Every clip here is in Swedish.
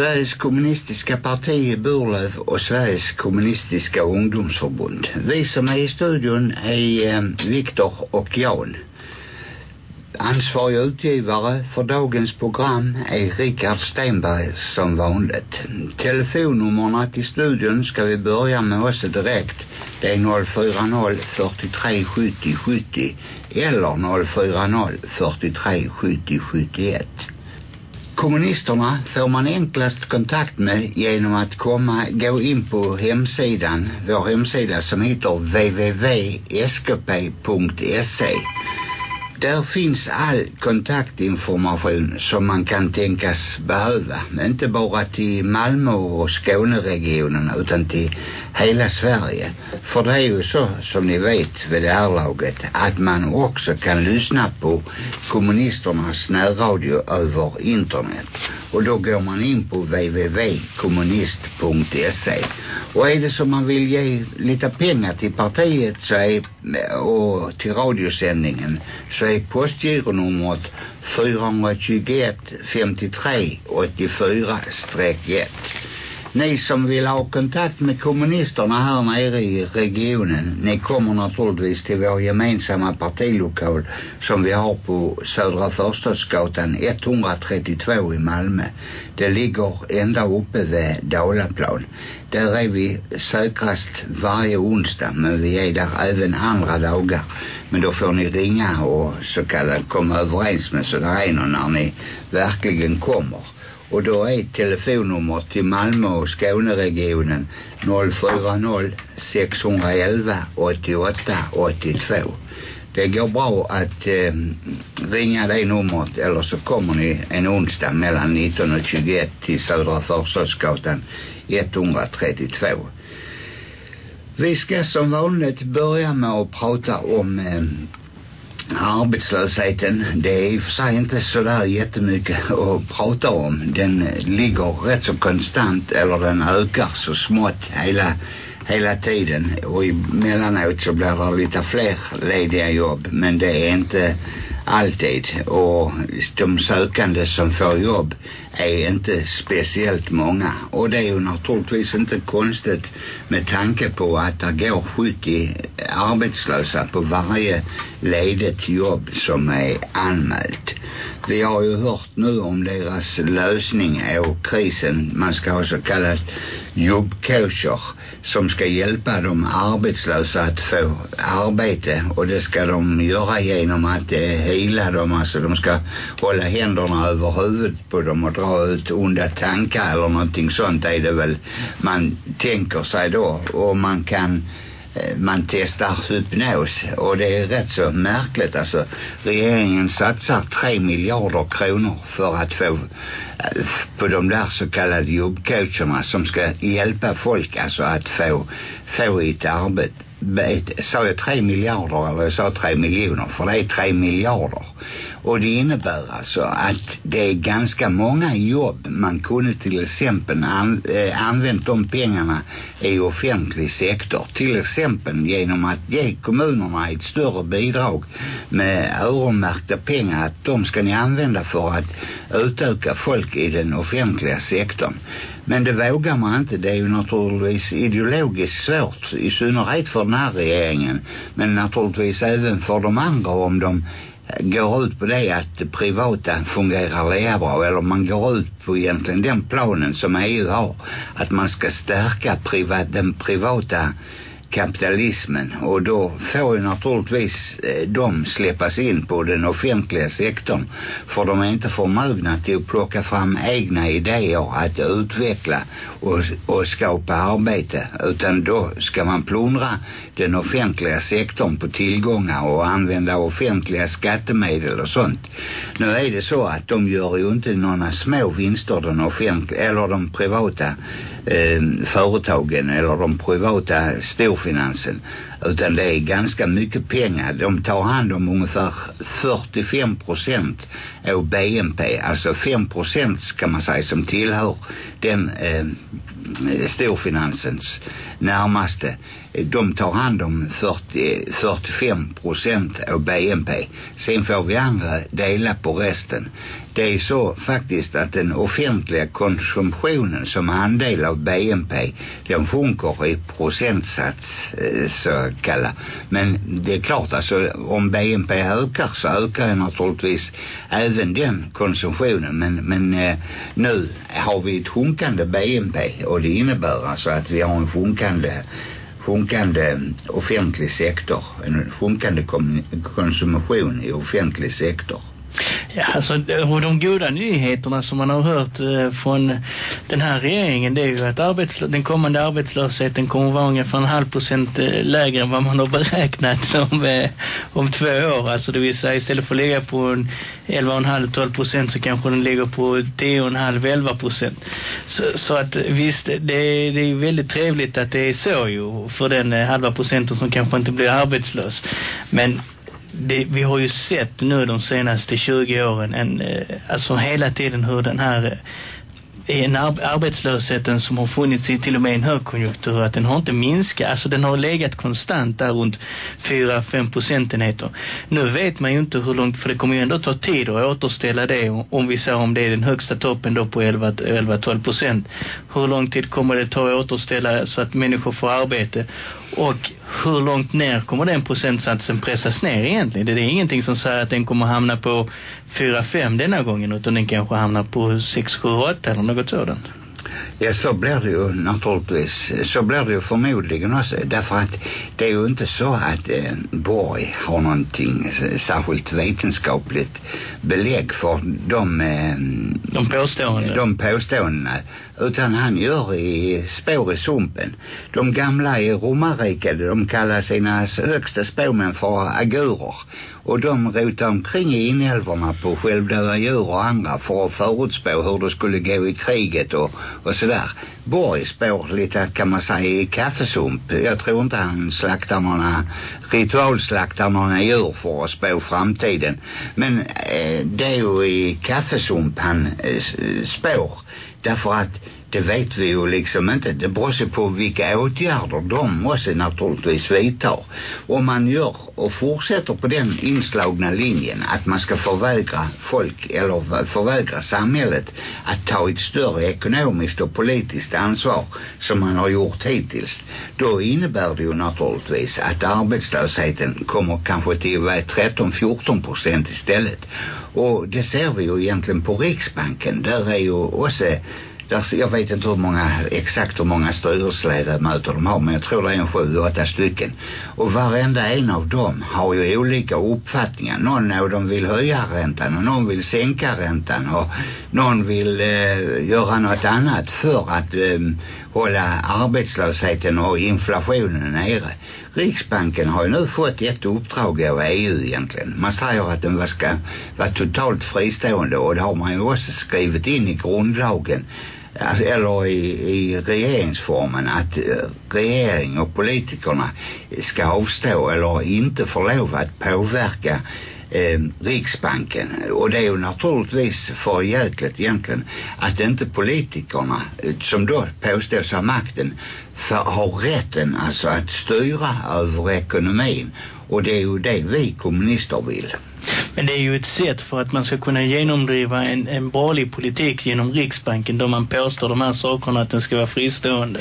Sveriges kommunistiska parti i Burlöv och Sveriges kommunistiska ungdomsförbund. Vi som är i studion är eh, Viktor och Jan. Ansvarig utgivare för dagens program är Richard Stenberg som vanligt. Telefonnummerna till studion ska vi börja med också direkt. Det är 040 43 70 70 eller 040 43 70 71. Kommunisterna får man enklast kontakt med genom att komma, gå in på hemsidan, vår hemsida som heter www.skp.se. Där finns all kontaktinformation som man kan tänkas behöva. Inte bara till Malmö och Skåneregionen utan till hela Sverige. För det är ju så som ni vet vid det här laget att man också kan lyssna på kommunisternas närradio över internet. Och då går man in på www.kommunist.se. Och är det som man vill ge lite pengar till partiet så är, och till radiosändningen så är postgironumret 421 53 84-1. Ni som vill ha kontakt med kommunisterna här nere i regionen, ni kommer naturligtvis till vår gemensamma partilokal som vi har på Södra Förstadsgatan 132 i Malmö. Det ligger ända uppe vid Dalaplan. Där är vi säkrast varje onsdag men vi är där även andra dagar. Men då får ni ringa och så kallat komma överens med sådär en när ni verkligen kommer. Och då är telefonnummer till Malmö och Skåneregionen 040 611 88 82. Det går bra att eh, ringa det numret eller så kommer ni en onsdag mellan 19 och 21 till Södra Förstadsgatan 132. Vi ska som vanligt börja med att prata om eh, arbetslösheten det är i och för sig inte sådär jättemycket att prata om. Den ligger rätt så konstant eller den ökar så smått hela hela tiden och emellanåt så blir det lite fler lediga jobb men det är inte alltid och de sökande som får jobb är inte speciellt många och det är ju naturligtvis inte konstigt med tanke på att det går 70 arbetslösa på varje ledigt jobb som är anmält. Vi har ju hört nu om deras lösning och krisen. Man ska ha så kallat jobbcoacher som ska hjälpa de arbetslösa att få arbete och det ska de göra genom att eh, hila dem. Alltså de ska hålla händerna över huvudet på dem och dra ut onda tankar eller någonting sånt är det väl man tänker sig då och man kan Eh, man testar hypnos och det är rätt så märkligt. Alltså regeringen satsar tre miljarder kronor för att få eh, på de där så kallade jobbcoacherna som ska hjälpa folk alltså att få få ett arbete. Sa jag tre miljarder eller jag sa tre miljoner? För det är tre miljarder och det innebär alltså att det är ganska många jobb man kunde till exempel an, eh, använt de pengarna i offentlig sektor. Till exempel genom att ge kommunerna ett större bidrag med öronmärkta pengar att de ska ni använda för att utöka folk i den offentliga sektorn. Men det vågar man inte. Det är ju naturligtvis ideologiskt svårt i synnerhet för den här regeringen. Men naturligtvis även för de andra om de går ut på det att det privata fungerar lika bra eller man går ut på egentligen den planen som EU har att man ska stärka privat, den privata kapitalismen. Och då får ju naturligtvis eh, de släppas in på den offentliga sektorn. För de är inte förmögna till att plocka fram egna idéer att utveckla och, och skapa arbete. Utan då ska man plundra den offentliga sektorn på tillgångar och använda offentliga skattemedel och sånt. Nu är det så att de gör ju inte några små vinster den offentliga eller de privata eh, företagen eller de privata stor storfinansen utan det är ganska mycket pengar. De tar hand om ungefär 45 procent av BNP. Alltså 5 procent kan man säga som tillhör den eh, storfinansens närmaste. Eh, de tar hand om 40, 45 procent av BNP. Sen får vi andra dela på resten. Det är så faktiskt att den offentliga konsumtionen som andel av BNP den sjunker i procentsats eh, så kalla. Men det är klart alltså om BNP ökar så ökar ju naturligtvis även den konsumtionen. Men, men eh, nu har vi ett sjunkande BNP och det innebär alltså att vi har en sjunkande sjunkande offentlig sektor, en sjunkande konsumtion i offentlig sektor. Ja, alltså och de goda nyheterna som man har hört eh, från den här regeringen det är ju att arbetslö den kommande arbetslösheten kommer vara ungefär en halv procent eh, lägre än vad man har beräknat om, eh, om två år. Alltså det vill säga istället för att ligga på en 11,5-12 procent så kanske den ligger på 10,5-11 procent. Så, så att eh, visst, det, det är väldigt trevligt att det är så ju för den eh, halva procenten som kanske inte blir arbetslös. Men det, vi har ju sett nu de senaste 20 åren en, eh, alltså hela tiden hur den här eh, en arbetslösheten som har funnits i till och med en högkonjunktur att den har inte minskat, alltså den har legat konstant där runt 4-5 procentenheter. Nu vet man ju inte hur långt, för det kommer ju ändå ta tid att återställa det om vi säger om det är den högsta toppen då på 11-12 procent. Hur lång tid kommer det ta att återställa så att människor får arbete och hur långt ner kommer den procentsatsen pressas ner egentligen? Det är ingenting som säger att den kommer hamna på 4-5 denna gången utan den kanske hamnar på 6-7-8 eller något sådant. Ja, så blir det ju naturligtvis. Så blir det ju förmodligen också. Därför att det är ju inte så att eh, Borg har någonting särskilt vetenskapligt belägg för de, eh, de påståendena. De påståendena. Utan han gör i spår i sumpen. De gamla i romarriket, de kallar sina högsta spåmän för agurer och de rotar omkring i inälvorna på självdöda djur och andra för att förutspå hur det skulle gå i kriget och, och sådär. Borg spår lite kan man säga i kaffesump. Jag tror inte han slaktar några ritualslaktar några djur för att spå framtiden. Men eh, det är ju i kaffesump han eh, spår. Därför att det vet vi ju liksom inte. Det beror sig på vilka åtgärder de måste naturligtvis vidta. Om man gör och fortsätter på den inslagna linjen att man ska förvägra folk eller förvägra samhället att ta ett större ekonomiskt och politiskt ansvar som man har gjort hittills. Då innebär det ju naturligtvis att arbetslösheten kommer kanske till att vara 13-14 procent istället. Och det ser vi ju egentligen på Riksbanken. Där är ju också där, jag vet inte hur många, exakt hur många styrelseledamöter de har men jag tror det är en sju, åtta stycken. Och varenda en av dem har ju olika uppfattningar. Någon av dem vill höja räntan och någon vill sänka räntan och någon vill eh, göra något annat för att eh, hålla arbetslösheten och inflationen nere. Riksbanken har ju nu fått ett uppdrag av EU egentligen. Man säger att den ska vara totalt fristående och det har man ju också skrivit in i grundlagen Alltså, eller i, i regeringsformen att eh, regering och politikerna ska avstå eller inte få lov att påverka eh, Riksbanken och det är ju naturligtvis för jäkligt egentligen att inte politikerna eh, som då påstås ha makten för, har rätten alltså att styra över ekonomin och det är ju det vi kommunister vill. Men det är ju ett sätt för att man ska kunna genomdriva en, en borgerlig politik genom Riksbanken då man påstår de här sakerna att den ska vara fristående.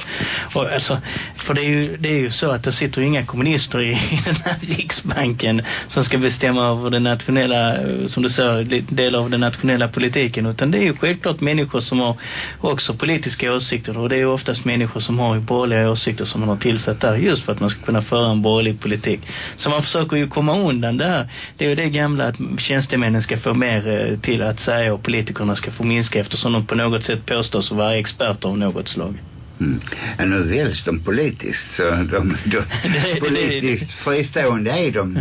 Och alltså, för det är, ju, det är ju så att det sitter inga kommunister i, i den här Riksbanken som ska bestämma över den nationella, eh, som du säger, del av den nationella politiken. Utan det är ju självklart människor som har också politiska åsikter och det är ju oftast människor som har borgerliga åsikter som man har tillsatt där just för att man ska kunna föra en borgerlig politik. Så man försöker ju komma undan det här. Det är ju det gamla att tjänstemännen ska få mer eh, till att säga och politikerna ska få minska eftersom de på något sätt påstås vara experter av något slag. Mm. Ja, nu väljs de politiskt så de, de politiskt fristående är de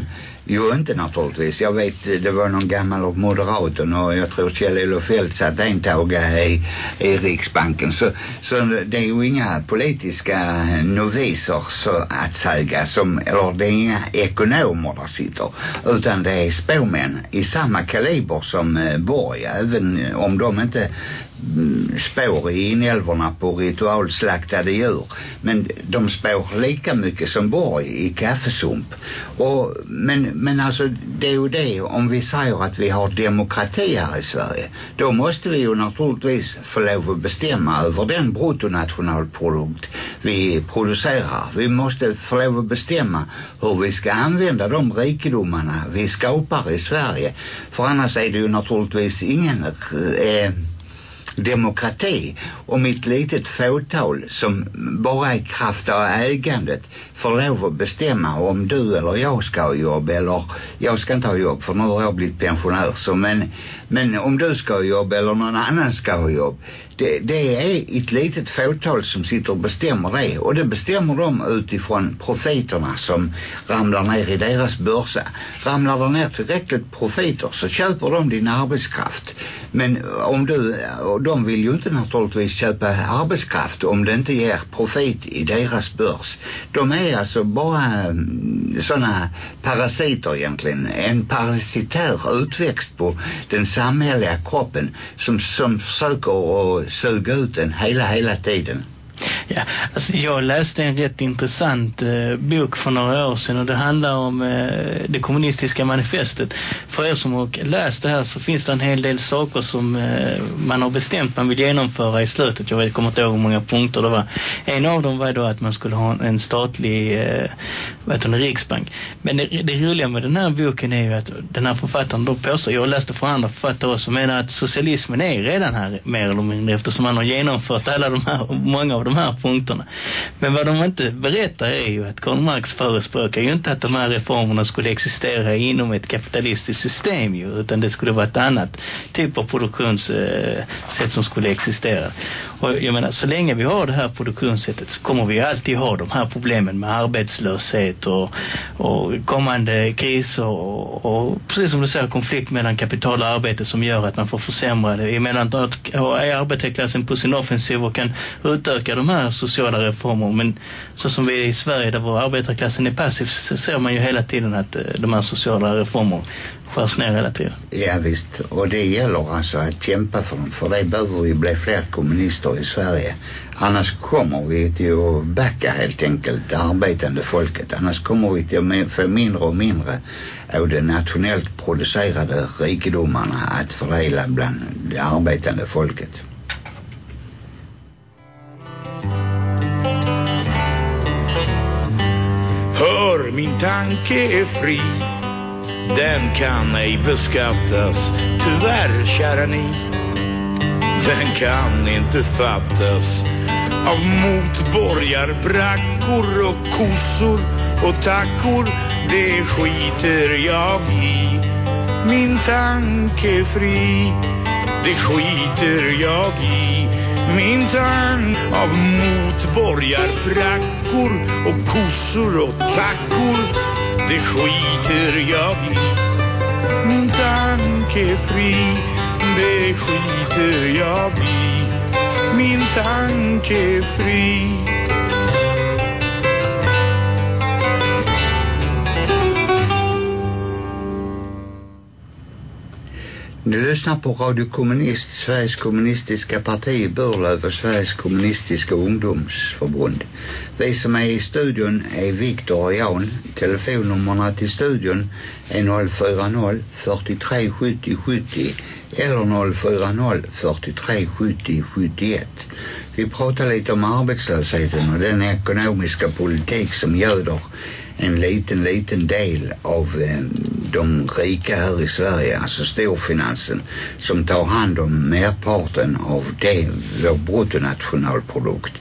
Jo, inte naturligtvis. Jag vet, det var någon gammal moderat och jag tror Kjell-Olof Feldt satt en tag i, i Riksbanken. Så, så det är ju inga politiska noviser så att säga som, eller det är inga ekonomer där sitter. Utan det är spåmän i samma kaliber som eh, Borg. Även om de inte Mm, spår i inälvorna på ritualslaktade djur. Men de spår lika mycket som Borg i kaffesump. Och, men, men alltså det är ju det om vi säger att vi har demokrati här i Sverige. Då måste vi ju naturligtvis få lov att bestämma över den bruttonationalprodukt vi producerar. Vi måste få lov att bestämma hur vi ska använda de rikedomarna vi skapar i Sverige. För annars är det ju naturligtvis ingen eh, demokrati om ett litet fåtal som bara i kraft av ägandet får lov att bestämma om du eller jag ska ha jobb eller jag ska inte ha jobb för nu har jag blivit pensionär så men, men om du ska ha jobb eller någon annan ska ha jobb det, det är ett litet fåtal som sitter och bestämmer det. Och det bestämmer de utifrån profiterna som ramlar ner i deras börsa. Ramlar det ner tillräckligt profiter så köper de din arbetskraft. Men om du och de vill ju inte naturligtvis köpa arbetskraft om det inte ger profit i deras börs. De är alltså bara mm, sådana parasiter egentligen. En parasitär utväxt på den samhälleliga kroppen som, som försöker att suga ut den hela, hela tiden. Ja, alltså jag läste en rätt intressant eh, bok för några år sedan och det handlar om eh, det kommunistiska manifestet. För er som har läst det här så finns det en hel del saker som eh, man har bestämt man vill genomföra i slutet. Jag vet, kommer inte ihåg hur många punkter det var. En av dem var då att man skulle ha en statlig eh, vad heter det, riksbank. Men det, det roliga med den här boken är ju att den här författaren då påstår, jag läste för andra författare som menar att socialismen är redan här mer eller mindre eftersom man har genomfört alla de här, många av de här punkterna. Men vad de inte berättar är ju att Karl Marx förespråkar ju inte att de här reformerna skulle existera inom ett kapitalistiskt system ju, utan det skulle vara ett annat typ av produktionssätt eh, som skulle existera. Och jag menar, så länge vi har det här produktionssättet så kommer vi alltid ha de här problemen med arbetslöshet och, och kommande kriser och, och precis som du säger konflikt mellan kapital och arbete som gör att man får försämra det. Emellanåt är arbetarklassen på sin offensiv och kan utöka de här sociala reformer. Men så som vi är i Sverige där vår arbetarklassen är passiv så ser man ju hela tiden att eh, de här sociala reformer skärs ner hela tiden. Ja visst, och det gäller alltså att kämpa för dem. För det behöver vi bli fler kommunister i Sverige. Annars kommer vi till att backa helt enkelt det arbetande folket. Annars kommer vi till att få mindre och mindre av de nationellt producerade rikedomarna att fördela bland det arbetande folket. Hör, min tanke är fri den kan ej beskattas, tyvärr kära ni. Den kan inte fattas av motborgarbrackor och kossor och tackor. Det skiter jag i. Min tanke fri, det skiter jag i. Min tank av motborgarfrackor och kossor och tackor det skiter jag i. Min tanke är fri, det skiter jag i. Min tanke är fri. Du lyssnar på Radio Kommunist, Sveriges kommunistiska parti i Burlöv och Sveriges kommunistiska ungdomsförbund. Vi som är i studion är Viktor och Jan. Telefonnummerna till studion är 040 43 70 70 eller 040 43 70 71. Vi pratar lite om arbetslösheten och den ekonomiska politik som göder en liten, liten del av eh, de rika här i Sverige, alltså storfinansen, som tar hand om merparten av det, vår bruttonationalprodukt.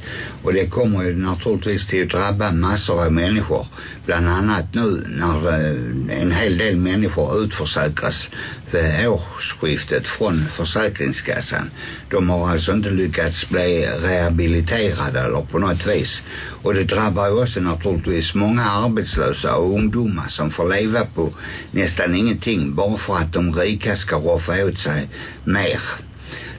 Och det kommer ju naturligtvis till att drabba massor av människor. Bland annat nu när eh, en hel del människor utförsäkras vid årsskiftet från Försäkringskassan. De har alltså inte lyckats bli rehabiliterade eller på något vis. Och det drabbar ju också naturligtvis många arbetslösa och ungdomar som får leva på nästan ingenting bara för att de rika ska roffa åt sig mer.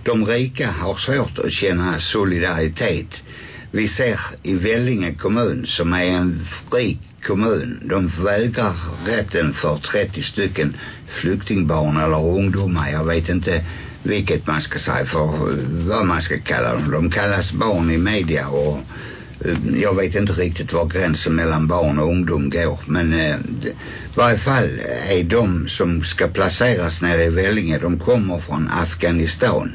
De rika har svårt att känna solidaritet. Vi ser i Vellinge kommun som är en rik kommun. De vägrar rätten för 30 stycken flyktingbarn eller ungdomar. Jag vet inte vilket man ska säga för vad man ska kalla dem. De kallas barn i media och eh, jag vet inte riktigt var gränsen mellan barn och ungdom går men eh, i varje fall är de som ska placeras nere i Vellinge de kommer från Afghanistan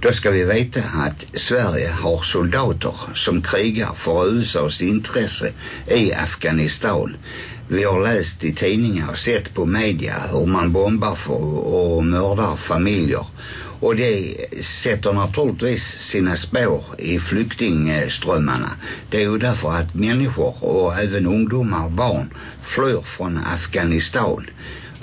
då ska vi veta att Sverige har soldater som krigar för USAs intresse i Afghanistan. Vi har läst i tidningar och sett på media hur man bombar för och mördar familjer. Och det sätter naturligtvis sina spår i flyktingströmmarna. Det är ju därför att människor och även ungdomar och barn flyr från Afghanistan.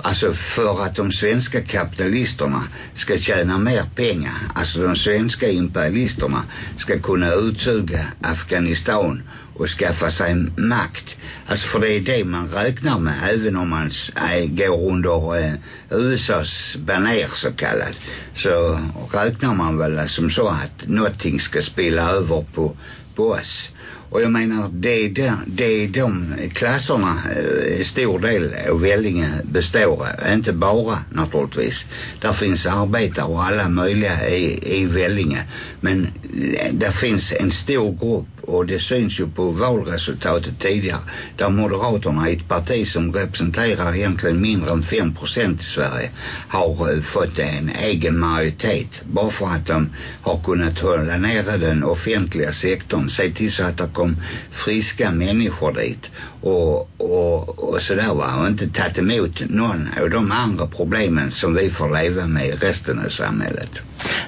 Alltså för att de svenska kapitalisterna ska tjäna mer pengar. Alltså de svenska imperialisterna ska kunna utsuga Afghanistan och skaffa sig makt. Alltså för det är det man räknar med även om man eh, går under eh, USAs baner så kallat. Så räknar man väl som så att någonting ska spela över på, på oss. Och jag menar, det är de, det är de klasserna eh, i stor del av Vällinge består. Inte bara naturligtvis. Där finns arbetare och alla möjliga i, i Vällinge. Men det där finns en stor grupp och det syns ju på valresultatet tidigare. Där Moderaterna, ett parti som representerar egentligen mindre än 5 procent i Sverige, har eh, fått en egen majoritet. Bara för att de har kunnat hålla nere den offentliga sektorn. Se till så att det kom friska människor dit. Och, och, och sådär va. Och inte tagit emot någon av de andra problemen som vi får leva med i resten av samhället.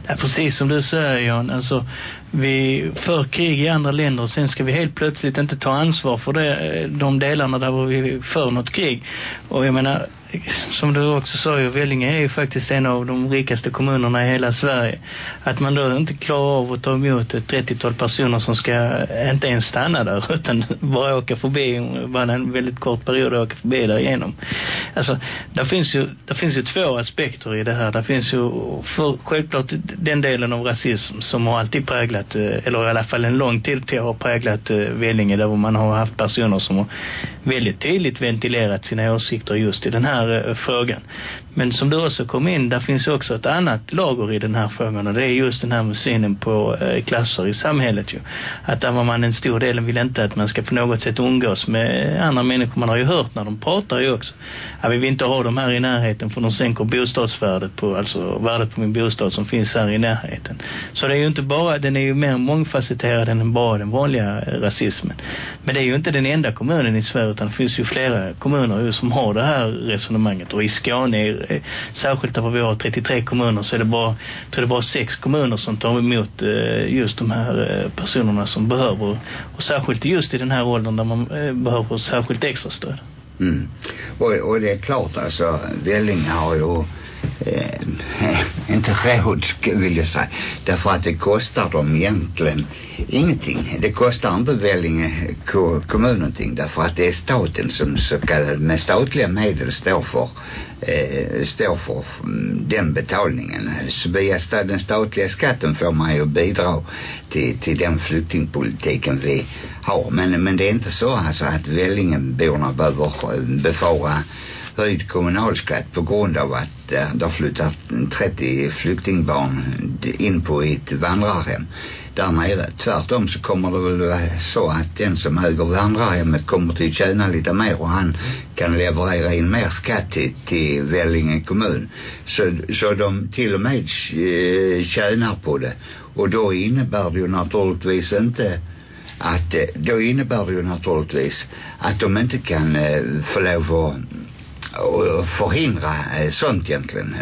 Ja, precis som du säger Jan, alltså vi för krig i andra länder och sen ska vi helt plötsligt inte ta ansvar för det, eh, de delarna där vi för något krig. Och jag menar, som du också sa ju, Vellinge är ju faktiskt en av de rikaste kommunerna i hela Sverige. Att man då inte klarar av att ta emot ett 30-tal personer som ska eh, inte ens stanna där utan bara åka förbi, bara en väldigt kort period och åka förbi där igenom. Alltså, där finns ju, där finns ju två aspekter i det här. Där finns ju för, självklart den delen av rasism som har alltid präglat, Eh, eller i alla fall en lång tid till har präglat eh, Vellinge där man har haft personer som har väldigt tydligt ventilerat sina åsikter just i den här eh, frågan. Men som du också kom in, där finns också ett annat lager i den här frågan och det är just den här med synen på eh, klasser i samhället ju. Att där var man en stor del vill inte att man ska på något sätt umgås med andra människor. Man har ju hört när de pratar ju också. Ja, vi vill inte ha dem här i närheten för de sänker bostadsvärdet på, alltså värdet på min bostad som finns här i närheten. Så det är ju inte bara, den är ju mer mångfacetterad än bara den vanliga rasismen. Men det är ju inte den enda kommunen i Sverige utan det finns ju flera kommuner ju som har det här resonemanget och i Skåne Eh, särskilt därför vi har 33 kommuner så är det bara, tror det bara sex kommuner som tar emot eh, just de här eh, personerna som behöver och särskilt just i den här åldern där man behöver särskilt extra stöd. Mm. Och, och det är klart alltså Vellinge har ju eh, inte råd vill jag säga. Därför att det kostar dem egentligen ingenting. Det kostar inte Vellinge kommun någonting därför att det är staten som så kallad med statliga medel står för eh, står för mm, den betalningen. Så via den statliga skatten får man ju bidra till, till den flyktingpolitiken vi har. Men, men det är inte så alltså att Vellingeborna behöver eh, befara höjd kommunalskatt på grund av att äh, det har flyttat 30 flyktingbarn in på ett vandrarhem där nere. Tvärtom så kommer det väl vara så att den som äger vandrarhemmet kommer till att tjäna lite mer och han kan leverera in mer skatt till, till Vellinge kommun. Så, så de till och med eh, tjänar på det. Och då innebär det ju naturligtvis inte att eh, då innebär det ju naturligtvis att de inte kan eh, få lov att och förhindra eh, sånt egentligen.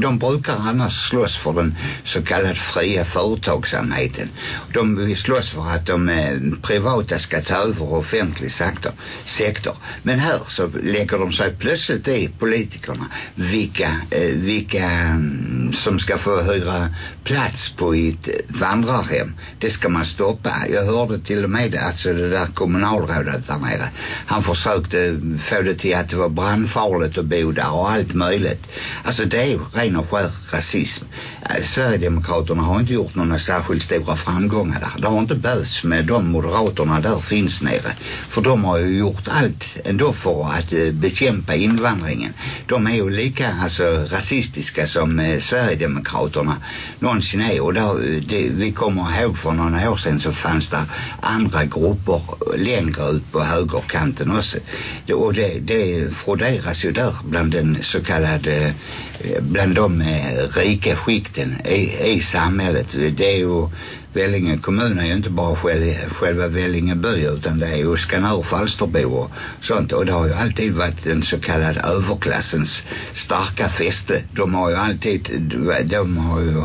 De- brukar annars slåss för den så kallade fria företagsamheten. De vill slåss för att de eh, privata ska ta över offentlig sektor, sektor. Men här så lägger de sig plötsligt i politikerna vilka, eh, vilka mm, som ska få hyra plats på ett vandrarhem. Det ska man stoppa. Jag hörde till och med alltså det där kommunalrådet där nere. Han försökte få det till att det var farligt att bo där och allt möjligt. Alltså det är ju ren och skär rasism. Eh, Sverigedemokraterna har inte gjort några särskilt stora framgångar där. Det har inte behövts med de moderaterna där finns nere. För de har ju gjort allt ändå för att eh, bekämpa invandringen. De är ju lika alltså rasistiska som eh, Sverigedemokraterna någonsin är. Och där, eh, det, vi kommer ihåg för några år sedan så fanns det andra grupper eh, längre ut på högerkanten också. Det, och det, det placeras ju där bland den så kallade eh, bland de eh, rika skikten i, i samhället. Det är ju Vellinge kommun är ju inte bara själv, själva Vellinge by utan det är ju Skanör Falsterbo och sånt och det har ju alltid varit den så kallade överklassens starka fäste. De har ju alltid, de har ju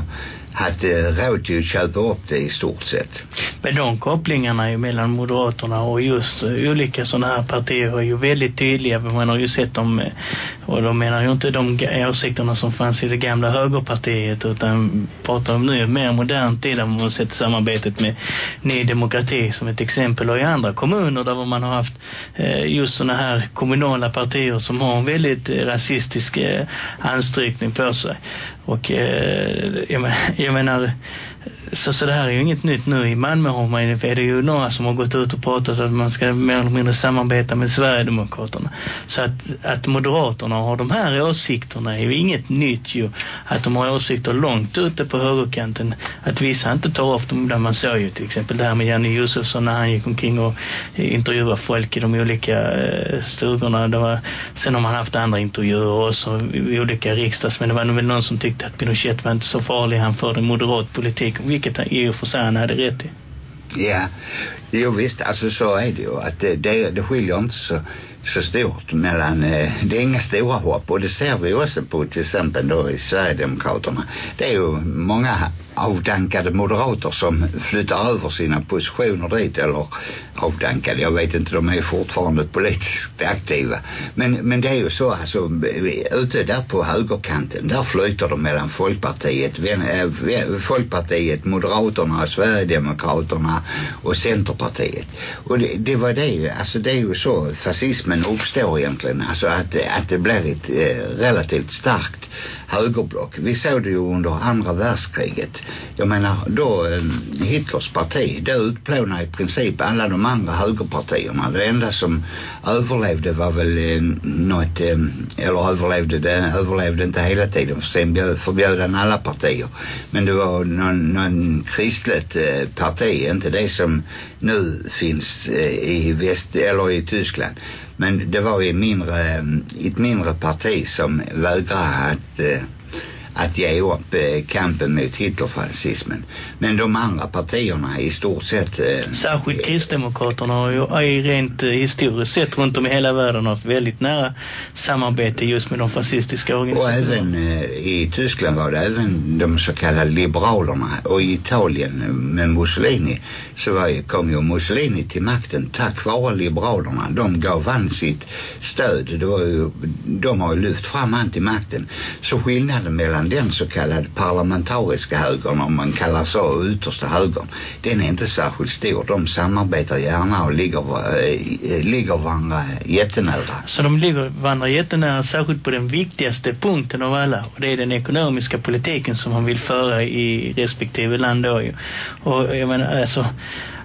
haft råd till att eh, köpa upp det i stort sett. Men de kopplingarna ju mellan Moderaterna och just eh, olika sådana här partier är ju väldigt tydliga. Man har ju sett dem, eh, och de menar ju inte de ga- åsikterna som fanns i det gamla högerpartiet utan pratar om nu mer modern tid där man har sett samarbetet med Ny Demokrati som ett exempel och i andra kommuner där man har haft just sådana här kommunala partier som har en väldigt rasistisk anstrykning på sig. Och eh, jag, men, jag menar så, så det här är ju inget nytt nu. I Malmö har man, ju- är det ju några som har gått ut och pratat att man ska mer eller mindre samarbeta med Sverigedemokraterna. Så att, att Moderaterna har de här åsikterna är ju inget nytt ju. Att de har åsikter långt ute på högerkanten. Att vissa inte tar upp dem där man såg ju till exempel det här med Janne Josefsson när han gick omkring och intervjuade folk i de olika eh, stugorna. Det var, sen har man haft andra intervjuer också i olika riksdagsmän. Det var nog väl någon som tyckte att Pinochet var inte så farlig. Han förde moderat politik, vilket han i och för sig han hade rätt i. Ja, jo visst, alltså så är det ju. Att det, det, det skiljer inte så, så stort mellan, eh, det är inga stora hopp och det ser vi också på till exempel då i Sverigedemokraterna. Det är ju många avdankade moderater som flyttar över sina positioner dit eller avdankade, jag vet inte, de är fortfarande politiskt aktiva. Men, men det är ju så alltså, ute där på högerkanten, där flyter de mellan Folkpartiet, vän, äh, eh, Folkpartiet, Moderaterna, Sverigedemokraterna och Centerpartiet. Och det, det var det, alltså det är ju så fascismen uppstår egentligen, alltså att, att det blir ett eh, relativt starkt högerblock. Vi såg det ju under andra världskriget. Jag menar, då eh, Hitlers parti, det utplånade i princip alla de andra högerpartierna. Det enda som överlevde var väl eh, något, eh, eller överlevde, det överlevde inte hela tiden för sen bjöd- förbjöd han alla partier. Men det var någon, någon kristligt eh, parti, inte det som nu finns eh, i väst, eller i Tyskland. Men det var ju mindre, eh, ett mindre parti som vägrade att eh, att ge upp eh, kampen mot Hitlerfascismen. Men de andra partierna i stort sett... Eh, Särskilt Kristdemokraterna har ju, rent eh, historiskt sett runt om i hela världen haft väldigt nära samarbete just med de fascistiska och organisationerna. även eh, i Tyskland var det även de så kallade liberalerna och i Italien eh, med Mussolini så var, ju- kom ju Mussolini till makten tack vare liberalerna. De gav han sitt stöd. Det var ju, de har ju lyft fram han till makten. Så skillnaden mellan den så kallade parlamentariska högern om man kallar så yttersta högern den är inte särskilt stor. De samarbetar gärna och ligger, äh, ligger varandra jättenära. Så de ligger varandra jättenära, särskilt på den viktigaste punkten av alla. Och det är den ekonomiska politiken som man vill föra i respektive land då ju. Och jag menar, alltså,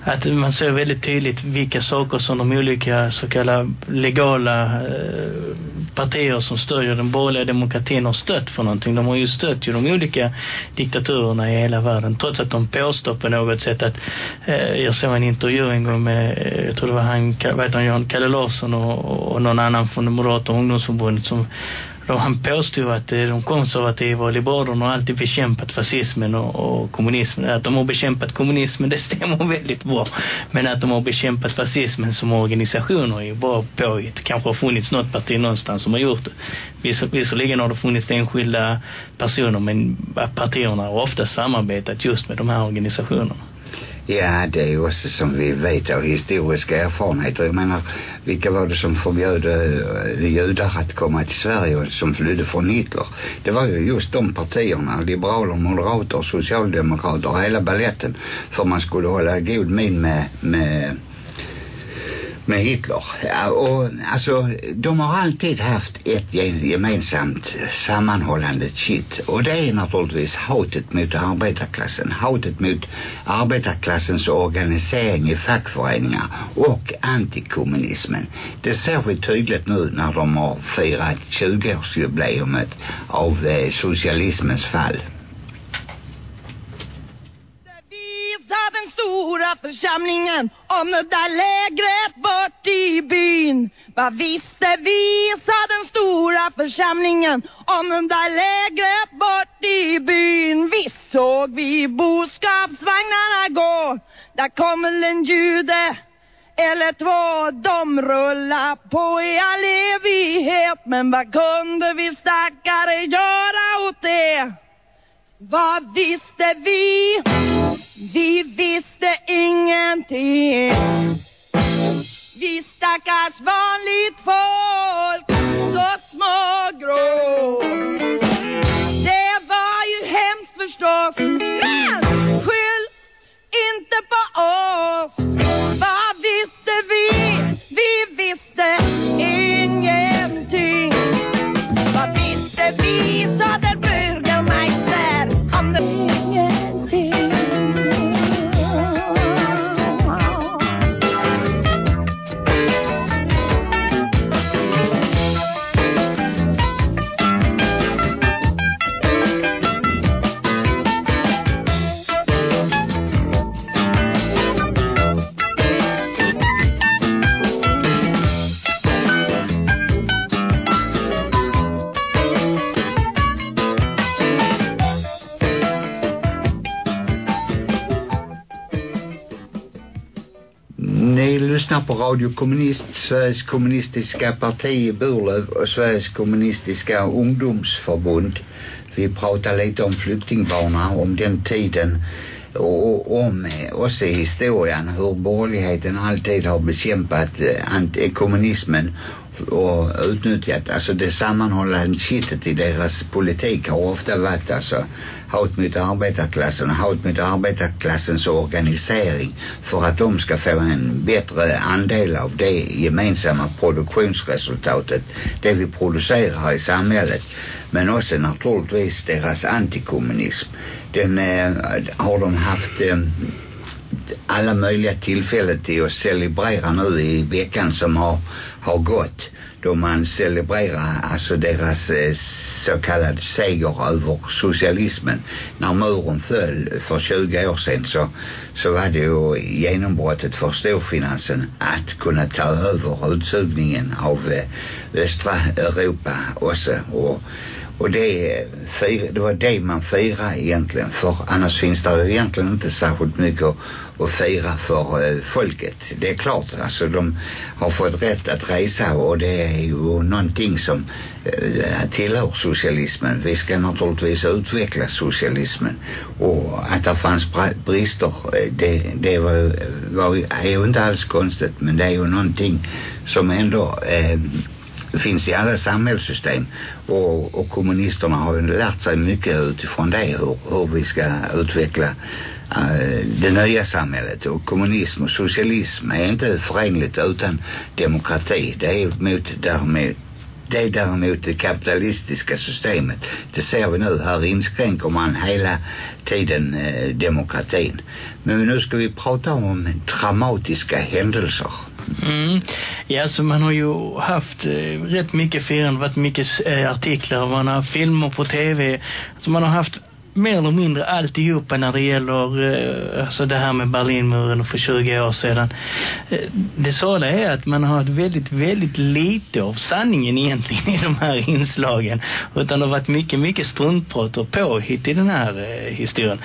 att man ser väldigt tydligt vilka saker som de olika så kallade legala eh, partier som stödjer den borgerliga demokratin har stött för någonting. De har ju stött ju de olika diktaturerna i hela världen trots att de påstår på något sätt att eh, jag såg en intervju en gång med, eh, jag tror det var han, vad heter han, Jan Kalle Larsson och, och någon annan från det Moderata ungdomsförbundet som då han påstod att de konservativa och liberalerna har alltid bekämpat fascismen och, och kommunismen. Att de har bekämpat kommunismen, det stämmer väldigt bra. Men att de har bekämpat fascismen som organisation är ju bara påhitt. Kanske har funnits något parti någonstans som har gjort det. Viss, visserligen har det funnits enskilda personer men partierna har ofta samarbetat just med de här organisationerna. Ja, det är också som vi vet av historiska erfarenheter. Jag menar, vilka var det som förbjöd uh, judar att komma till Sverige och som flydde från Hitler? Det var ju just de partierna, liberaler, moderater, socialdemokrater och hela balletten. För man skulle hålla god min med, med med Hitler. Ja, och alltså, de har alltid haft ett gemensamt sammanhållande kitt. Och det är naturligtvis hatet mot arbetarklassen. Hatet mot arbetarklassens organisering i fackföreningar och antikommunismen. Det ser vi tydligt nu när de har firat 20-årsjubileumet av eh, socialismens fall. den stora församlingen om det där lägret bort i byn. Vad visste vi, sa den stora församlingen om det där lägret bort i byn. Visst såg vi boskapsvagnarna gå. Där kom väl en jude eller två. De rullar på i all evighet. Men vad kunde vi stackare göra åt det? Vad visste vi? Vi visste ingenting. Vi stackars vanligt folk, så små grå. Ju Kommunist, Sveriges kommunistiska parti i Burlöv och Sveriges kommunistiska ungdomsförbund. Vi pratar lite om flyktingbarna, om den tiden och om eh, också i historien hur borgerligheten alltid har bekämpat eh, kommunismen och utnyttjat alltså det sammanhållande kittet i deras politik har ofta varit alltså hat mot arbetarklassen och hat mot arbetarklassens organisering för att de ska få en bättre andel av det gemensamma produktionsresultatet det vi producerar i samhället. Men också naturligtvis deras antikommunism. Den eh, har de haft eh, alla möjliga tillfällen till att celebrera nu i veckan som har, har gått då man celebrerar alltså deras eh, så kallade seger över socialismen. När muren föll för 20 år sedan så, så var det ju genombrottet för storfinansen att kunna ta över utsugningen av eh, östra Europa också. Och och det, det var det man firade egentligen för annars finns det ju egentligen inte särskilt mycket att, att fira för eh, folket. Det är klart, alltså de har fått rätt att resa och det är ju någonting som eh, tillhör socialismen. Vi ska naturligtvis utveckla socialismen och att det fanns brister eh, det, det var, var, är ju inte alls konstigt men det är ju någonting som ändå eh, det finns i alla samhällssystem och, och kommunisterna har ju lärt sig mycket utifrån det hur, hur vi ska utveckla uh, det nya samhället och kommunism och socialism är inte förenligt utan demokrati det är mot därmed det är däremot det kapitalistiska systemet. Det ser vi nu. Här inskränker man hela tiden eh, demokratin. Men nu ska vi prata om dramatiska händelser. Mm. Ja, så man har ju haft eh, rätt mycket firande, varit mycket eh, artiklar, man har filmer på tv. Så man har haft mer eller mindre alltihopa när det gäller eh, alltså det här med Berlinmuren för 20 år sedan. Eh, det sorgliga är att man har ett väldigt, väldigt lite av sanningen egentligen i de här inslagen. Utan det har varit mycket, mycket struntprat och påhitt i den här eh, historien.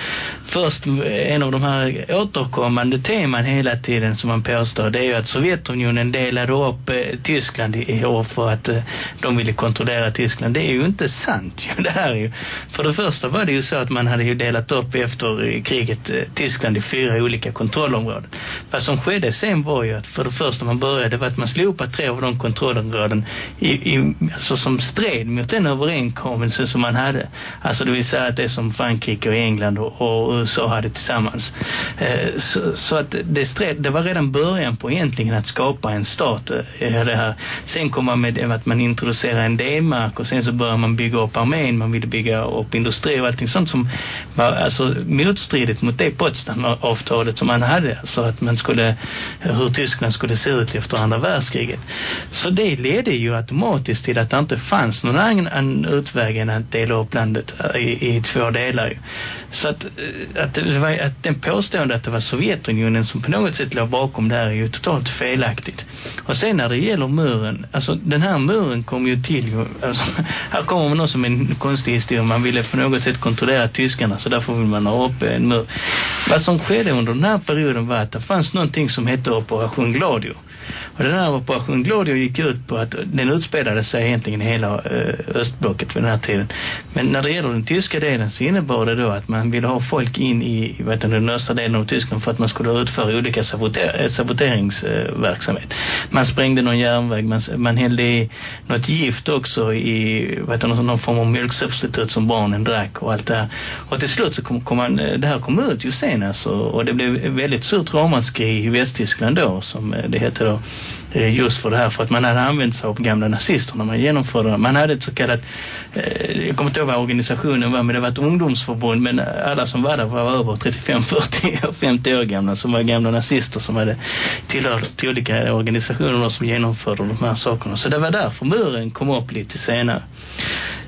Först eh, en av de här återkommande teman hela tiden som man påstår det är ju att Sovjetunionen delade upp eh, Tyskland i, år för att eh, de ville kontrollera Tyskland. Det är ju inte sant ju. Det här är ju, för det första var det ju så att man hade ju delat upp efter eh, kriget eh, Tyskland i fyra olika kontrollområden. Vad som skedde sen var ju att för det första man började var att man slopade tre av de kontrollområden i, i, alltså som stred mot den överenskommelsen som man hade. Alltså det vill säga att det som Frankrike och England och, och USA hade tillsammans. Eh, så, så att det stred, det var redan början på egentligen att skapa en stat. Eh, det här. Sen kom man med att man introducerar en D-mark och sen så börjar man bygga upp armén, man ville bygga upp industri och allting sånt Liksom, som var alltså motstridigt mot det Potsdam-avtalet som man hade. Så att man skulle, hur Tyskland skulle se ut efter andra världskriget. Så det ledde ju automatiskt till att det inte fanns någon annan utväg än att dela upp landet eh, i, i två delar. Så att, eh, att, det var, att den påstående att det var Sovjetunionen som på något sätt låg bakom det här är ju totalt felaktigt. Och sen när det gäller muren, alltså den här muren kom ju till ju, alltså, här kommer man också med en konstig historia. Man ville på något sätt kontrollera tyskarna så därför vill man ha upp en mur. Vad som skedde under den här perioden var att det fanns någonting som hette Operation Gladio. Och den här Operation Gladio gick ut på att den utspelade sig egentligen i hela eh, östblocket vid den här tiden. Men när det gäller den tyska delen så innebar det då att man ville ha folk in i vet du, den östra delen av Tyskland för att man skulle utföra olika saboter eh, saboteringsverksamhet. Man sprängde någon järnväg, man, man hällde i något gift också i vet du, någon form av mjölksubstitut som barnen drack och allt det här. Och till slut så kom, kom man, eh, det här kom ut ju sen alltså, och det blev väldigt surt ramaskri i Västtyskland då som eh, det heter då eh, just för det här för att man hade använt sig av gamla nazister när man genomförde det. Man hade ett så kallat jag kommer inte ihåg vad organisationen var men det var ett ungdomsförbund men alla som var där var över 35, 40 och 50 år gamla som var gamla nazister som hade tillhört till olika organisationer som genomförde de här sakerna. Så det var därför muren kom upp lite senare.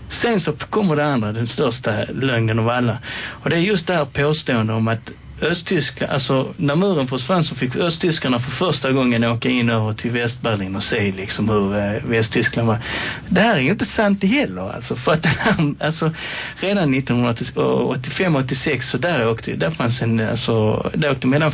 Sen så kommer det andra, den största lögnen av alla. Och det är just det här påståendet om att Östtyskland, alltså när muren försvann så fick Östtyskarna för första gången åka in över till Västberlin och se liksom hur eh, Västtyskland var. Det här är ju inte sant heller alltså för att det här, alltså redan 1985-86 så där åkte, där fanns en, alltså där åkte mellan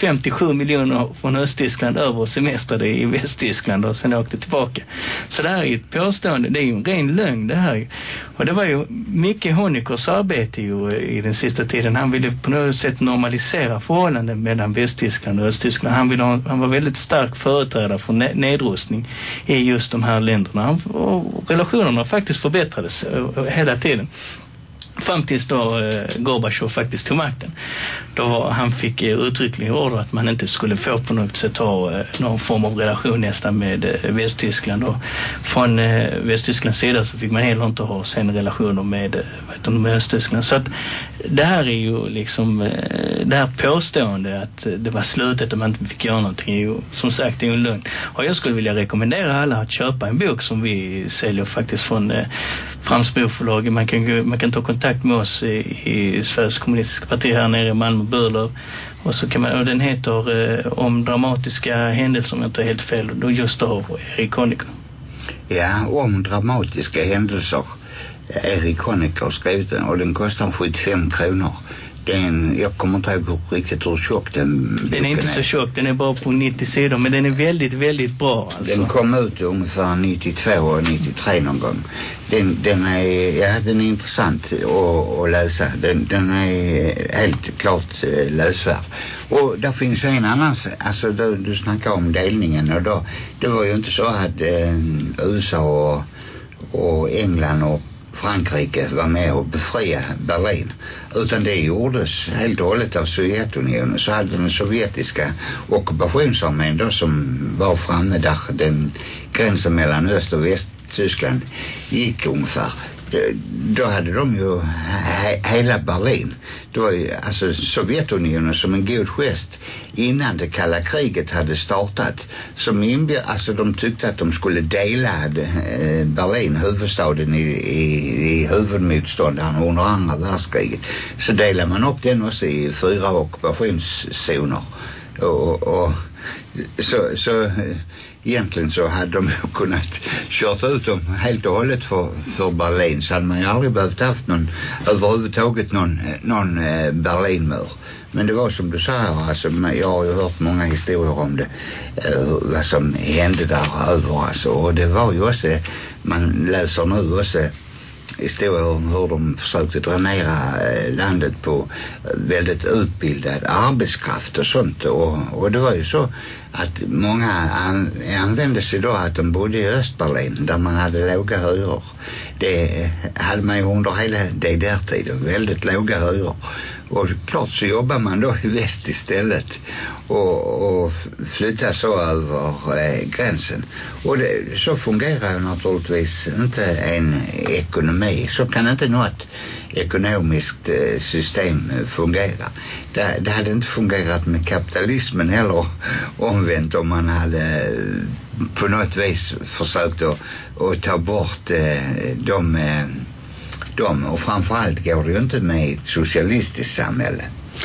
57 miljoner från Östtyskland över och semestrade i Västtyskland och sen åkte tillbaka. Så det här är ju ett påstående, det är ju en ren lögn det här. Och det var ju mycket Honeckers arbete ju eh, i den sista tiden. Han ville på något sätt normalisera normalisera förhållanden mellan Västtyskland och Östtyskland. Han, ha, han var väldigt stark företrädare för nedrustning i just de här länderna. Han, och relationerna faktiskt förbättrades eh, hela tiden fram tills då eh, Gorbachev faktiskt tog makten. Då var, han fick eh, uttryckligen order att man inte skulle få på något sätt ha eh, någon form av relation nästan med eh, Västtyskland. Och från eh, Västtysklands sida så fick man heller inte ha sen relationer med, eh, vet du, med Östtyskland. Så att det här är ju liksom, eh, det här påstående att det var slutet och man inte fick göra någonting är ju, som sagt, det är ju en lögn. Och jag skulle vilja rekommendera alla att köpa en bok som vi säljer faktiskt från eh, eh, Man kan, gå, man kan ta kontakt med oss i, i Sveriges kommunistiska parti här nere i Malmö Burlöv. Och så kan man, och den heter eh, om dramatiska händelser om jag inte helt fel. Då just av Erik Honecker. Ja, om dramatiska händelser. Erik Honecker har skrivit den och den kostar 75 kronor. Den, jag kommer inte ihåg riktigt hur tjock den Den är inte så tjock, den är bara på 90 sidor men den är väldigt, väldigt bra alltså. Den kom ut ungefär 92 och 93 någon gång. Den, den är, ja den är intressant att, att läsa. Den, den är helt klart eh, läsvärd. Och där finns en annan, alltså du, du snackar om delningen och då, det var ju inte så att eh, USA och, och England och Frankrike var med och befria Berlin. Utan det gjordes helt och hållet av Sovjetunionen. Så hade den sovjetiska ockupationsarmén då som var framme där den gränsen mellan Öst- och Västtyskland gick ungefär. Eh, då hade de ju he, hela Berlin. Det var ju alltså Sovjetunionen som en god gest innan det kalla kriget hade startat. Som inbjöd, alltså de tyckte att de skulle dela eh, Berlin, huvudstaden i, i, i huvudmotståndaren under andra världskriget. Så delade man upp den också i fyra ockupationszoner. Och, och så, så egentligen så hade de ju kunnat kört ut dem helt och hållet för, för Berlin så hade man ju aldrig behövt haft någon överhuvudtaget någon, någon eh, Berlinmur. Men det var som du sa här, alltså, men jag har ju hört många historier om det, eh, vad som hände där över alltså. Och det var ju också, man läser nu också historier om hur de försökte dränera eh, landet på eh, väldigt utbildad arbetskraft och sånt och, och det var ju så att många an, använde sig då att de bodde i Östberlin där man hade låga hyror. Det hade man ju under hela DDR-tiden väldigt låga hyror och klart så jobbar man då i väst istället. Och, och flyttar så över eh, gränsen. Och det, så fungerar naturligtvis inte en ekonomi. Så kan inte något ekonomiskt eh, system fungera. Det, det hade inte fungerat med kapitalismen heller omvänt om man hade eh, på något vis försökt att, att ta bort eh, de eh, dem och framförallt går det ju inte med ett socialistiskt samhälle.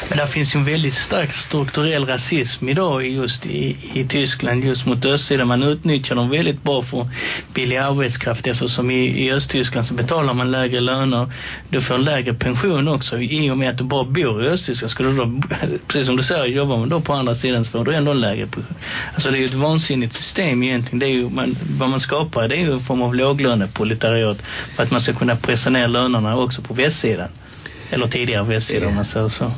Men där finns ju en väldigt stark strukturell rasism idag just i, i Tyskland just mot östsidan. Man utnyttjar dem väldigt bra för billig arbetskraft eftersom i, i Östtyskland så betalar man lägre löner. Du får en lägre pension också i och med att du bara bor i Östtyskland. Ska du då, precis som du säger, jobbar man då på andra sidan så får du ändå en lägre pension. Alltså det är ju ett vansinnigt system egentligen. Det är ju, man, vad man skapar det är ju en form av låglöneproletariat för att man ska kunna pressa ner lönerna också på västsidan. Eller tidigare västsidan om man säger så.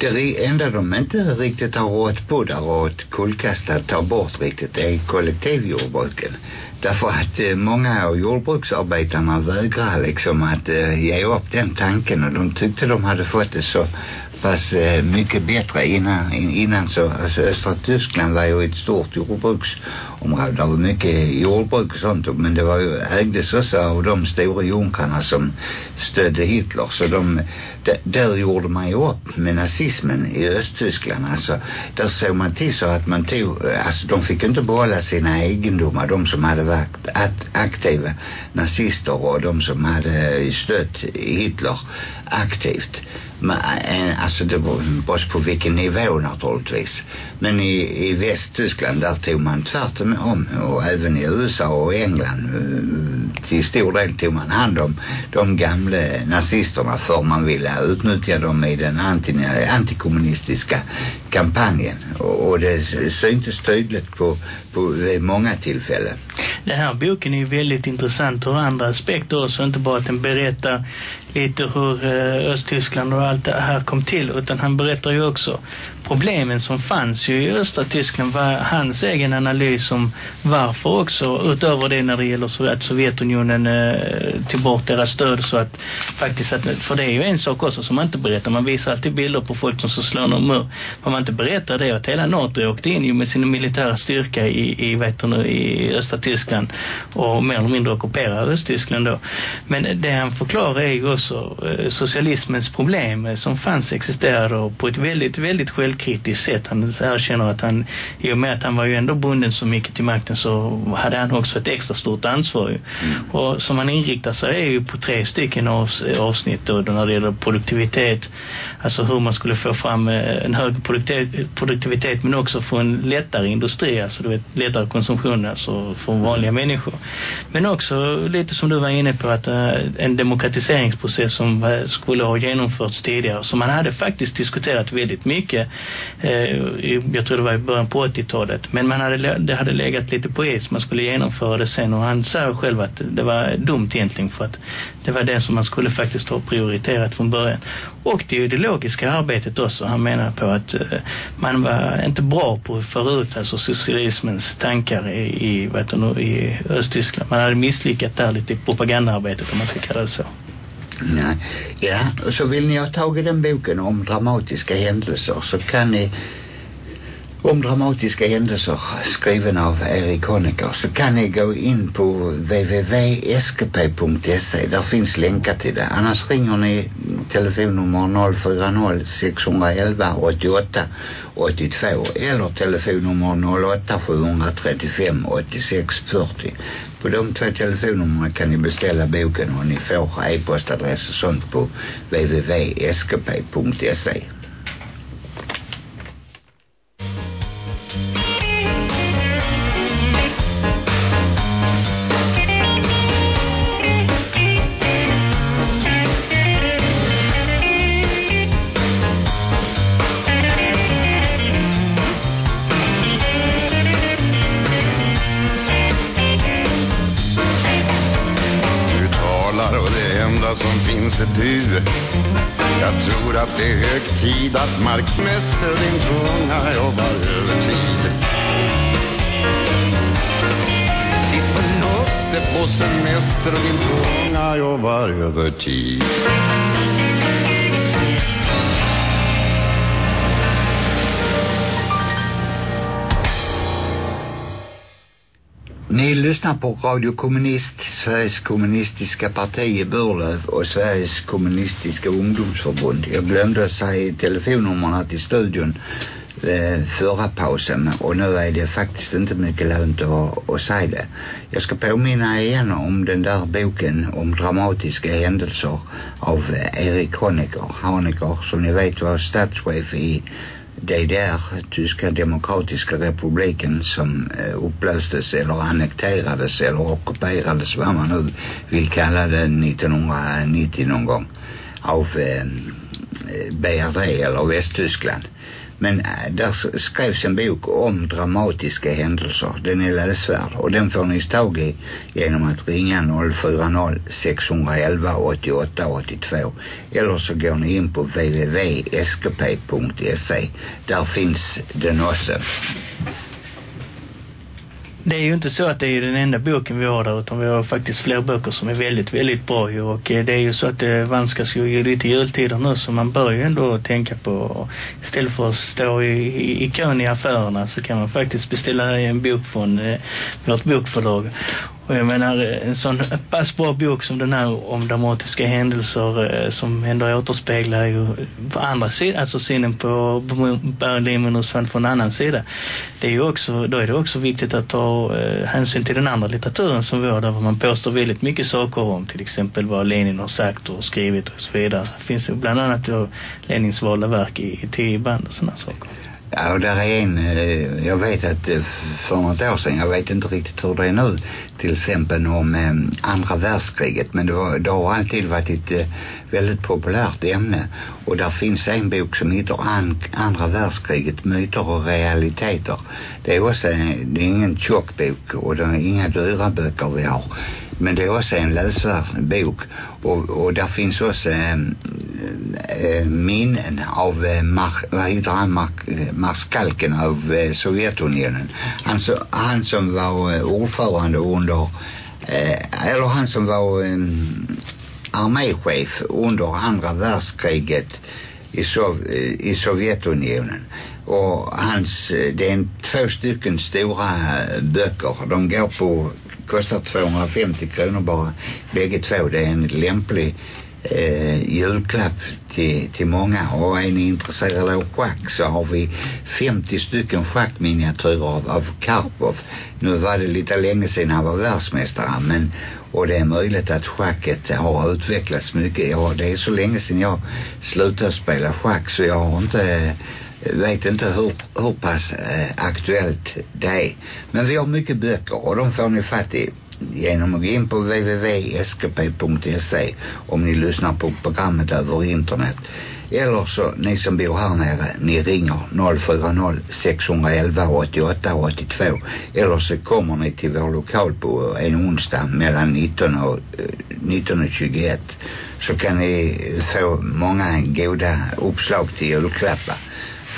Det enda de inte riktigt har rått på där och kullkastat tar bort riktigt det är kollektivjordbruken. Därför att eh, många av jordbruksarbetarna vägrar liksom att eh, ge upp den tanken och de tyckte de hade fått det så Fast eh, mycket bättre. Innan, innan så, alltså östra Tyskland var ju ett stort jordbruksområde. Det var mycket jordbruk och sånt men det var ju, ägdes också av de stora junkarna som stödde Hitler. Så de, där gjorde man ju upp med nazismen i Östtyskland. Alltså där såg man till så att man tog alltså de fick inte behålla sina egendomar de som hade varit att, aktiva nazister och de som hade stött Hitler aktivt men, eh, alltså det beror på vilken nivå naturligtvis. Men i, i Västtyskland där tog man tvärtom om. Och även i USA och England eh, till stor del tog man hand om de gamla nazisterna för man ville utnyttja dem i den anti, antikommunistiska kampanjen. Och, och det syntes tydligt på, på vid många tillfällen. Den här boken är ju väldigt intressant ur andra aspekter också. Inte bara att den berättar lite hur eh, Östtyskland och allt det här kom till. Utan han berättar ju också problemen som fanns ju i östra Tyskland. Var hans egen analys om varför också. Utöver det när det gäller så att Sovjetunionen eh, tog bort deras stöd. Så att faktiskt att, för det är ju en sak också som man inte berättar. Man visar alltid bilder på folk som så slår någon mur. men man inte berättar det att hela NATO åkte in ju med sin militära styrka i, i, vet du, nu, i östra Tyskland och mer eller mindre ockuperar Östtyskland då. Men det han förklarar är ju också eh, socialismens problem eh, som fanns existerade och på ett väldigt, väldigt självkritiskt sätt. Han erkänner att han, i och med att han var ju ändå bunden så mycket till makten så hade han också ett extra stort ansvar ju. Och som han inriktar sig är ju på tre stycken avs, avsnitt då, när det gäller produktivitet, alltså hur man skulle få fram eh, en hög produktivitet, produktivitet men också få en lättare industri, alltså du vet, lättare konsumtion alltså för vanliga människor. Men också lite som du var inne på att eh, en demokratiseringsprocess som eh, skulle ha genomförts tidigare. Så man hade faktiskt diskuterat väldigt mycket eh, jag tror det var i början på 80-talet men man hade, det hade legat lite på is. Man skulle genomföra det sen. Och han sa själv att det var dumt egentligen för att det var det som man skulle faktiskt ha prioriterat från början. Och det ideologiska arbetet också. Han menar på att eh, man var inte bra på att föra ut alltså socialismens tankar i, i, vet du, nu, i Östtyskland. Man hade misslyckats där lite i propagandaarbetet om man ska kalla det så. Nej. Ja, och så vill ni ha tagit den boken om dramatiska händelser så kan ni om dramatiska händelser skriven av Erik Honecker. Så kan ni gå in på www.skp.se där finns länkar till det. Annars ringer ni telefonnummer 040 611 88 82 eller telefonnummer 08 735 86 40 på de två telefonnumren kan ni beställa boken och ni får e-postadress och sånt på www.skp.se tid att markmäster din tunga jobbar övertid. Ditt förnuft är på semester din tunga jobbar övertid. Lyssnar på Radio Kommunist, Sveriges kommunistiska parti i Burlöv och Sveriges kommunistiska ungdomsförbund. Jag glömde att säga telefonnumren till studion eh, förra pausen och nu är det faktiskt inte mycket lönt att, att säga det. Jag ska påminna igen om den där boken om dramatiska händelser av eh, Erik Honecker. Honecker som ni vet var statschef i DDR, Tyska demokratiska republiken som eh, upplöstes eller annekterades eller ockuperades vad man nu vill kalla det 1990 någon gång av eh, eh BRD eller Västtyskland. Men eh, där skrevs en bok om dramatiska händelser. Den är läsvärd och den får ni tag i genom att ringa 040 611 88 82 eller så går ni in på www.skp.se. Där finns den också. Det är ju inte så att det är den enda boken vi har där utan vi har faktiskt fler böcker som är väldigt, väldigt bra ju. Och eh, det är ju så att det vanskas ju lite jultider nu så man bör ju ändå tänka på istället för att stå i, i, i kön i affärerna så kan man faktiskt beställa en bok från eh, vårt bokförlag och jag menar eh, en sån pass bra bok som den här om dramatiska händelser eh, som ändå återspeglar ju på andra sidan, alltså synen på Berlimen och Sven från en annan sida. Det är ju också, då är det också viktigt att ta eh, hänsyn till den andra litteraturen som vi har där man påstår väldigt mycket saker om till exempel vad Lenin har sagt och skrivit och så vidare. Det finns ju bland annat då Lenins valda verk i, i tio band och sådana saker. Ja, och där är en, eh, jag vet att eh, för något år sedan, jag vet inte riktigt hur det är nu, till exempel om eh, andra världskriget, men det, var, det har alltid varit ett väldigt populärt ämne. Och där finns en bok som heter Andra världskriget, myter och realiteter. Det är också, det är ingen tjock bok och det är inga dyra böcker vi har. Men det är också en läsvärd bok. Och, och där finns också ehm, eh, äh, minnen av äh, mar, vad heter han, mar, eh, marskalken av äh, Sovjetunionen. Han, så, han som var äh, ordförande under, äh, eller han som var äh, arméchef under andra världskriget i, Sov, i Sovjetunionen. Och hans, det är en, två stycken stora böcker. De går på, kostar 250 kronor bara bägge två. Det är en lämplig eh, julklapp till, till många och är ni intresserade av schack så har vi 50 stycken schackminiatyrer av, av Karpov. Nu var det lite länge sedan han var världsmästare men och det är möjligt att schacket har utvecklats mycket. Ja, det är så länge sedan jag slutade spela schack så jag har inte eh, vet inte hur, hur pass eh, aktuellt det är. Men vi har mycket böcker och de får ni fatt i genom att gå in på www.skp.se om ni lyssnar på programmet över internet. Eller så, ni som bor här nere, ni ringer 040 611 88 82 eller så kommer ni till vår lokal på en onsdag mellan 19 och, eh, 19 och 21 så kan ni få många goda uppslag till julklappar.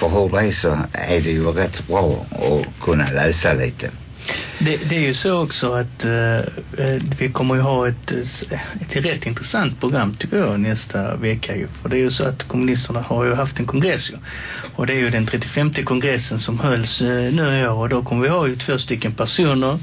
För hur det är så är det ju rätt bra att kunna läsa lite. Det, det är ju så också att eh, eh vi kommer ju ha ett, eh, ett rätt intressant program tycker jag nästa vecka ju. För det är ju så att kommunisterna har ju haft en kongress ju. Och det är ju den 35 kongressen som hölls eh, nu i år och då kommer vi ha ju två stycken personer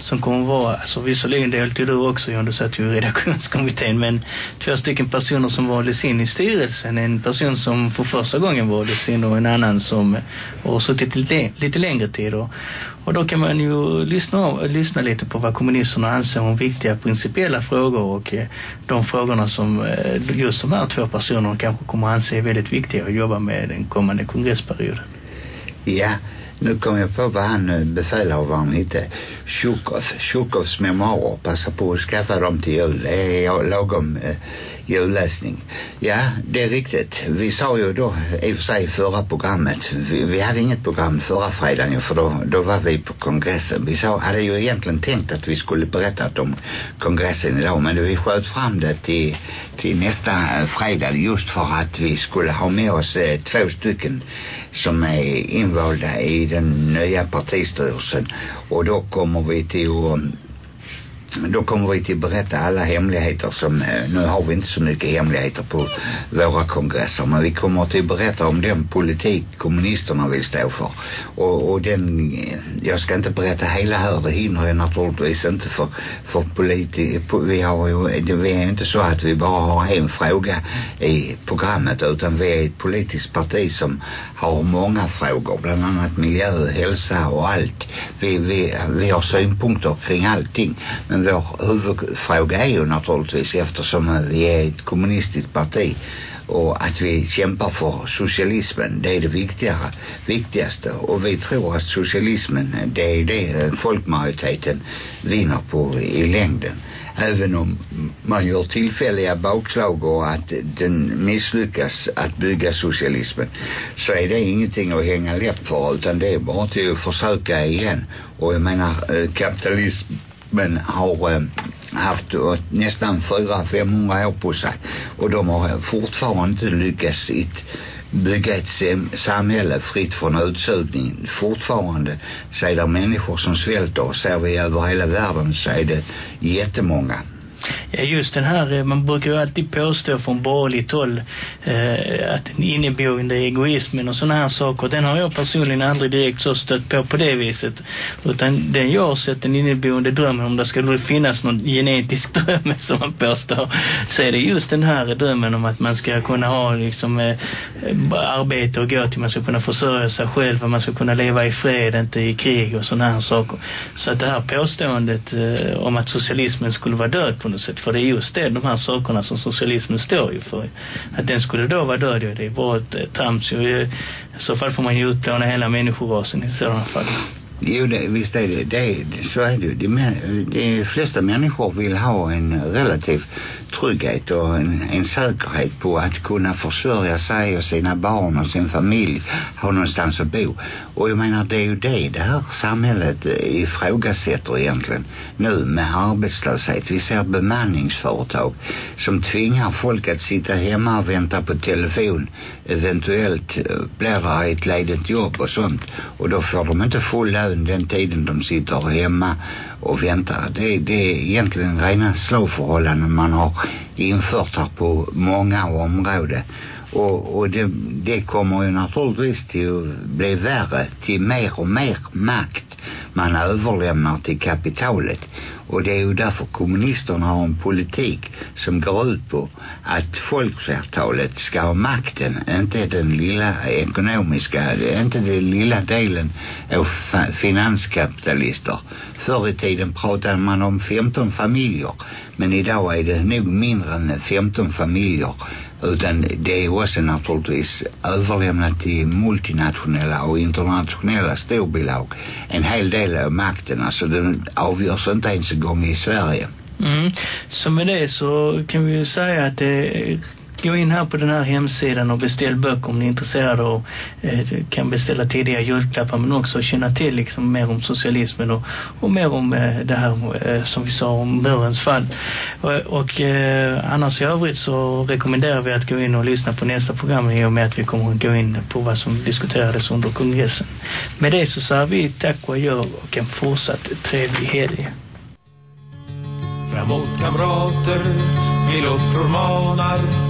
som kommer vara, alltså visserligen deltog du också John, du satt ju i redaktionskommittén, men två stycken personer som valdes in i styrelsen. En person som för första gången valdes in och en annan som har suttit lite, lite längre tid. Och, och då kan man ju lyssna, lyssna lite på vad kommunisterna anser om viktiga principiella frågor och eh, de frågorna som eh, just de här två personerna kanske kommer anse är väldigt viktiga att jobba med den kommande kongressperioden. Ja, nu kom jag på vad han eh, befälhavaren hette. Tjukov. Tjukovs memoarer. Passa på att skaffa dem till jul. Det är lagom eh, julläsning. Ja, det är riktigt. Vi sa ju då i och för sig förra programmet. Vi, vi hade inget program förra fredagen ju för då, då var vi på kongressen. Vi sa, hade ju egentligen tänkt att vi skulle berätta om kongressen idag men vi sköt fram det till, till nästa fredag just för att vi skulle ha med oss eh, två stycken som är invalda i den nya partistyrelsen och då kommer vi till att då kommer vi till berätta alla hemligheter som, eh, nu har vi inte så mycket hemligheter på våra kongresser men vi kommer till berätta om den politik kommunisterna vill stå för. Och, och den, eh, jag ska inte berätta hela här, det hinner jag naturligtvis inte för, för politik, vi har ju, det, vi är inte så att vi bara har en fråga i programmet utan vi är ett politiskt parti som har många frågor, bland annat miljö, hälsa och allt. Vi, vi, vi har synpunkter kring allting men men vår huvudfråga är ju naturligtvis eftersom vi är ett kommunistiskt parti och att vi kämpar för socialismen det är det viktigare, viktigaste. Och vi tror att socialismen det är det folkmajoriteten vinner på i längden. Även om man gör tillfälliga bakslag och att den misslyckas att bygga socialismen så är det ingenting att hänga läpp för utan det är bara till att försöka igen. Och jag menar eh, kapitalism men har eh, haft eh, nästan 400-500 år på sig. Och de har eh, fortfarande inte lyckats ett, bygga ett samhälle fritt från utsugning. Fortfarande så är det människor som svälter och ser vi över hela världen så är det jättemånga. Ja, just den här, eh, man brukar ju alltid påstå från borgerligt håll eh, att den inneboende egoismen och sådana här saker, den har jag personligen aldrig direkt så stött på på det viset. Utan den jag har sett den inneboende drömmen, om det skulle finnas någon genetisk dröm som man påstår, så är det just den här drömmen om att man ska kunna ha liksom eh, arbete och gå till, man ska kunna försörja sig själv och man ska kunna leva i fred, inte i krig och sådana här saker. Så att det här påståendet eh, om att socialismen skulle vara död på något sätt. För det är just det, de här sakerna som socialismen står ju för. Att den skulle då vara död, det är bara ett, ett eh, trams. Eh, I så fall får man ju utplåna hela människorasen i sådana fall. Jo, det, visst är det. det så är det. De, de flesta människor vill ha en relativ trygghet och en, en säkerhet på att kunna försörja sig och sina barn och sin familj ha någonstans att bo. Och jag menar, det är ju det det här samhället eh, ifrågasätter egentligen nu med arbetslöshet. Vi ser bemanningsföretag som tvingar folk att sitta hemma och vänta på telefon. Eventuellt eh, blir det ett ledigt jobb och sånt. Och då får de inte full lön den tiden de sitter hemma och väntar. Det, det är egentligen rena slavförhållanden man har infört här på många områden. Och, och det, det kommer ju naturligtvis till att bli värre till mer och mer makt man överlämnar till kapitalet. Och det är ju därför kommunisterna har en politik som går ut på att folkflertalet ska ha makten, inte den lilla ekonomiska, inte den lilla delen av finanskapitalister. Förr i tiden pratade man om 15 familjer, men idag är det nog mindre än 15 familjer utan det är e också naturligtvis överlämnat till e multinationella och internationella storbolag en hel del av makten alltså den avgörs inte ens en gång i Sverige mm. så med det så kan vi ju säga att det gå in här på den här hemsidan och beställ böcker om ni är intresserade och eh, kan beställa tidiga julklappar men också känna till liksom mer om socialismen och, och mer om eh, det här eh, som vi sa om murens fall. Och, och eh, annars i övrigt så rekommenderar vi att gå in och lyssna på nästa program i och med att vi kommer att gå in på vad som diskuterades under kongressen. Med det så säger vi tack och adjö och en fortsatt trevlig helg. Framåt kamrater, till uppror manar